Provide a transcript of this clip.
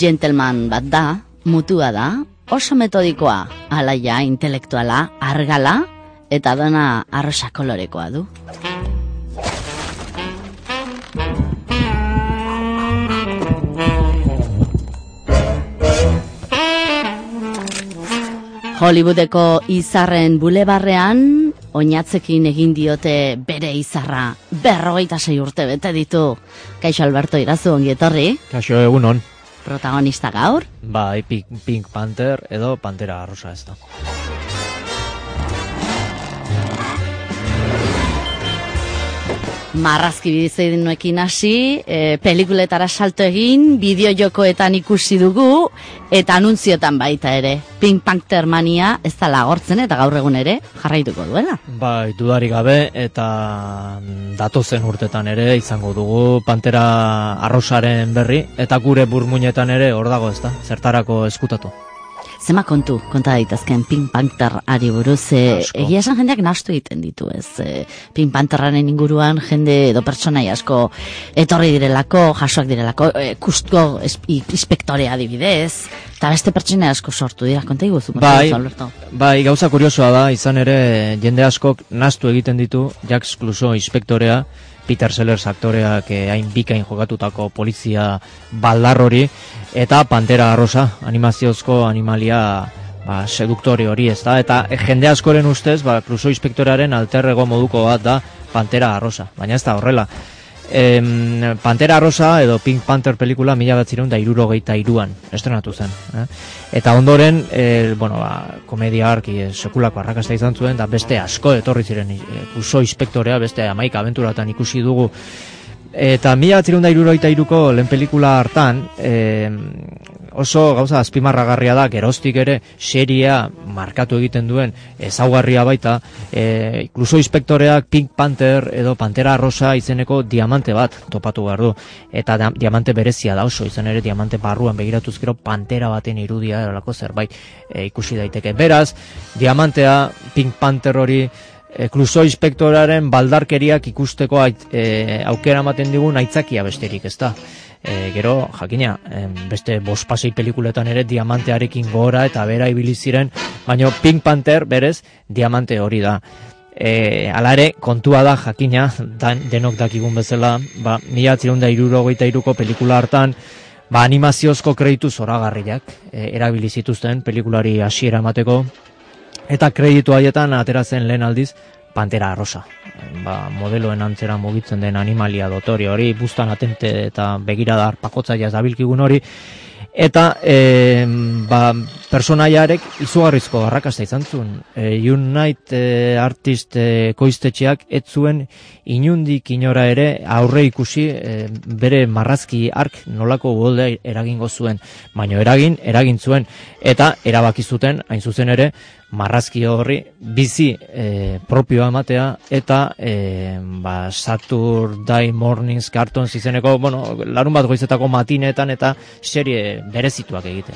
gentleman bat da, mutua da, oso metodikoa, alaia, intelektuala, argala, eta dana arrosa kolorekoa du. Hollywoodeko izarren bulebarrean, oinatzekin egin diote bere izarra berrogeita sei urte bete ditu. Kaixo Alberto irazu ongi etorri. Kaixo egunon. Protagonista gaur. Bai, Pink, Pink Panther edo Pantera Rosa ez da. Marrazki bidizeinuekin hasi, e, pelikuletara salto egin, bideo jokoetan ikusi dugu, eta anuntziotan baita ere. Pink Panther mania ez da lagortzen eta gaur egun ere jarraituko duela. Bai, dudari gabe eta datozen urtetan ere izango dugu Pantera arrosaren berri, eta gure burmuinetan ere hor dago ez da, zertarako eskutatu. Zema kontu, konta daitazken Pink Panther ari buruz, e, egia esan jendeak nastu egiten ditu, ez? E, Pink Pantherraren inguruan jende edo pertsonai asko etorri direlako, jasoak direlako, e, kustko inspektorea adibidez, eta beste pertsona asko sortu dira, konta iguzu, bai, bai, gauza kuriosoa da, izan ere jende askok nastu egiten ditu, Jax inspektorea, Peter Sellers aktoreak eh, hain bikain jokatutako polizia baldar hori, eta Pantera Rosa animaziozko animalia ba, seduktore hori ez da, eta jende askoren ustez, ba, Crusoe inspektorearen alterrego moduko bat da Pantera Rosa, baina ez da horrela. Em, Pantera Rosa edo Pink Panther pelikula mila bat da irurogeita iruan estrenatu zen. Eh? Eta ondoren, e, bueno, ba, komedia arki e, sekulako arrakasta izan zuen, da beste asko etorri ziren e, Crusoe inspektorea, beste amaika aventuratan ikusi dugu Eta mila bat irurogeita iruko lehen pelikula hartan, e, oso gauza azpimarragarria da, geroztik ere seria markatu egiten duen ezaugarria baita, e, inkluso inspektoreak Pink Panther edo Pantera Rosa izeneko diamante bat topatu behar du. Eta diamante berezia da oso, izan ere diamante barruan begiratuz gero Pantera baten irudia erolako zerbait e, ikusi daiteke. Beraz, diamantea Pink Panther hori e, Crusoe inspektoraren baldarkeriak ikusteko ait, e, aukera ematen digun aitzakia besterik, ezta? E, gero, jakina, e, beste bospasei pelikuletan ere diamantearekin gora eta bera ibili ziren, baina Pink Panther berez diamante hori da. E, ala ere, kontua da, jakina, dan, denok dakigun bezala, ba, mila atzirunda irurogeita iruko pelikula hartan, ba, animaziozko kreditu zoragarriak e, erabili pelikulari hasiera emateko, Eta kreditu haietan ateratzen lehen aldiz Pantera Rosa. Ba, modeloen antzera mugitzen den animalia dotori hori, bustan atente eta begirada arpakotza jaz dabilkigun hori. Eta e, ba, personaiarek izugarrizko arrakasta izan zuen. E, Unite e, Artist e, koiztetxeak ez zuen inundik inora ere aurre ikusi e, bere marrazki ark nolako golde eragingo zuen. Baina eragin, eragin zuen. Eta erabaki zuten, hain zuzen ere, marrazki horri bizi e, propioa ematea eta e, ba, Saturday Mornings Cartoons izeneko, bueno, larun bat goizetako matinetan eta serie berezituak egiten.